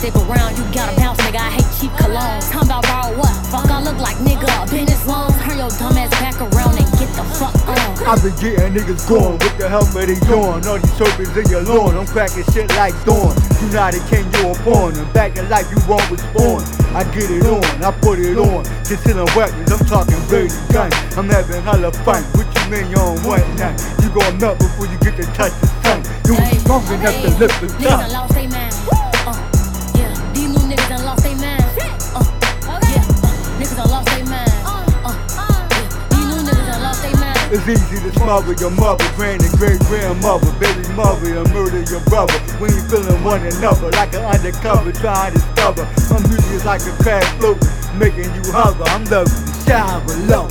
stick around. You gotta bounce, nigga. I hate cheap cologne. Talking about borrow what? Fuck, I look like nigga. Business loans. Turn your dumb ass back around and get the fuck on. I been getting niggas going, what the hell are they doing? All these serpents in your lawn, I'm cracking shit like dawn. United King, you a pawn, and back in life you won't respond. I get it on, I put it on. Just in weapons, I'm talking dirty guns. I'm having hella fun. What you mean you on one night? You gon' melt before you get to touch the sun. You ain't strong enough to lift the Niggas It's easy to smother your mother, grand and great grandmother, baby mother, and murder your brother. When you feeling one another, like an undercover, trying to discover. My music is like a crash float, making you hover. I'm the shine below.